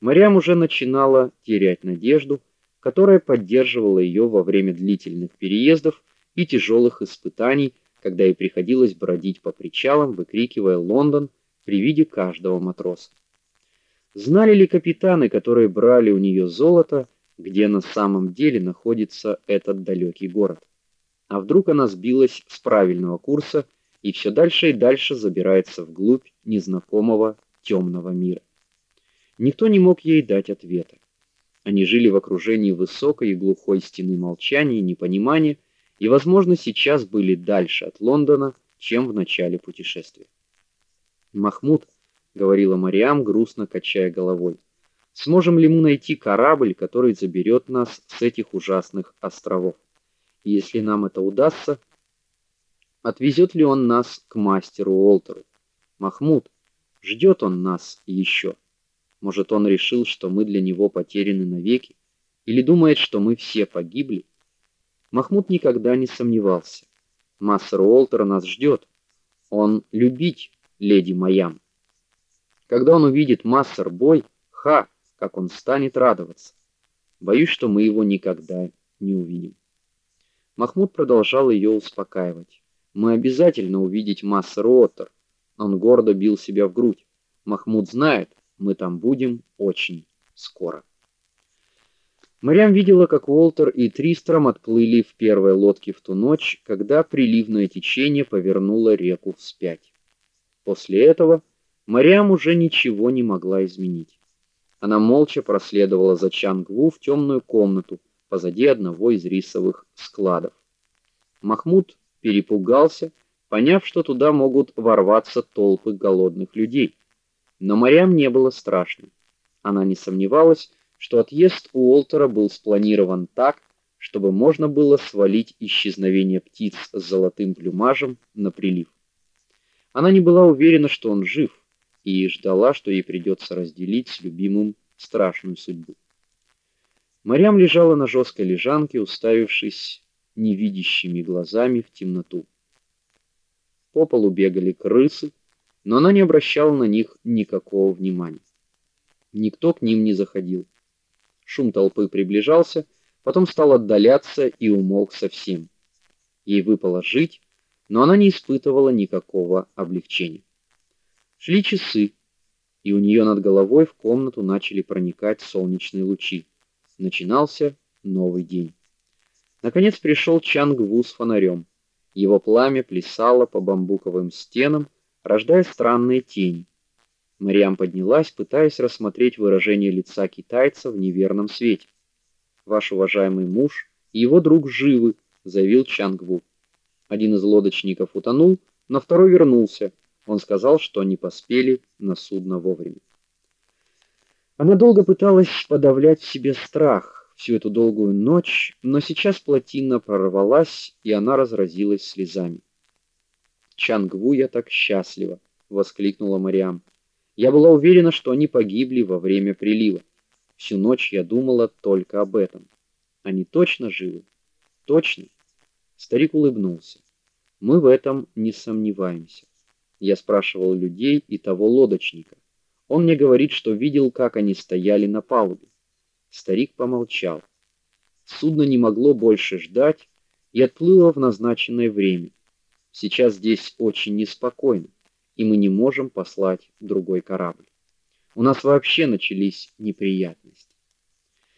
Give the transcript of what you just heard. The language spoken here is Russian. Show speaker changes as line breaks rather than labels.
Марьям уже начинала терять надежду, которая поддерживала ее во время длительных переездов и тяжелых испытаний, когда ей приходилось бродить по причалам, выкрикивая Лондон при виде каждого матроса. Знали ли капитаны, которые брали у нее золото, где на самом деле находится этот далекий город? А вдруг она сбилась с правильного курса и все дальше и дальше забирается вглубь незнакомого темного мира? Никто не мог ей дать ответа. Они жили в окружении высокой и глухой стены молчания и непонимания, и, возможно, сейчас были дальше от Лондона, чем в начале путешествия. Махмуд говорила Мариам, грустно качая головой. Сможем ли мы найти корабль, который заберет нас с этих ужасных островов? И если нам это удастся, отвезет ли он нас к мастеру Уолтеру? Махмуд, ждет он нас еще? Может, он решил, что мы для него потеряны навеки, или думает, что мы все погибли? Махмуд никогда не сомневался. Массер Уолтер нас ждет. Он любить леди Майям. Когда он увидит Массер бой, ха, как он станет радоваться. Боюсь, что мы его никогда не увидим. Махмуд продолжал ее успокаивать. Мы обязательно увидеть Массер Уолтер. Он гордо бил себя в грудь. Махмуд знает, мы там будем очень скоро. Марьям видела, как Уолтер и Тристром отплыли в первой лодке в ту ночь, когда приливное течение повернуло реку вспять. После этого Марьям уже ничего не могла изменить. Она молча проследовала за Чангву в темную комнату позади одного из рисовых складов. Махмуд перепугался, поняв, что туда могут ворваться толпы голодных людей. Но Марьям не было страшно. Она не сомневалась, что отъезд Уолтера был спланирован так, чтобы можно было свалить исчезновение птиц с золотым плюмажем на прилив. Она не была уверена, что он жив, и ждала, что ей придется разделить с любимым страшную судьбу. Марьям лежала на жесткой лежанке, уставившись невидящими глазами в темноту. По полу бегали крысы, но она не обращала на них никакого внимания. Никто к ним не заходил. Шум толпы приближался, потом стал отдаляться и умолк совсем. Ей выпало жить, но она не испытывала никакого облегчения. Шли часы, и у нее над головой в комнату начали проникать солнечные лучи. Начинался новый день. Наконец пришел Чангву с фонарем. Его пламя плясало по бамбуковым стенам, рождая странные тени. Мариам поднялась, пытаясь рассмотреть выражение лица китайца в неверном свете. Ваш уважаемый муж и его друг живы, заявил Чангву. Один из лодочников утонул, но второй вернулся. Он сказал, что они поспели на судно вовремя. Она долго пыталась подавлять в себе страх всю эту долгую ночь, но сейчас плотина прорвалась, и она разразилась слезами. Чангву, я так счастлива, воскликнула Мариам. Я была уверена, что они погибли во время прилива. Всю ночь я думала только об этом. Они точно живы? Точно? Старик улыбнулся. Мы в этом не сомневаемся. Я спрашивал людей и того лодочника. Он мне говорит, что видел, как они стояли на палубе. Старик помолчал. Судно не могло больше ждать и отплыло в назначенное время. Сейчас здесь очень неспокойно, и мы не можем послать другой корабль. У нас вообще начались неприятности.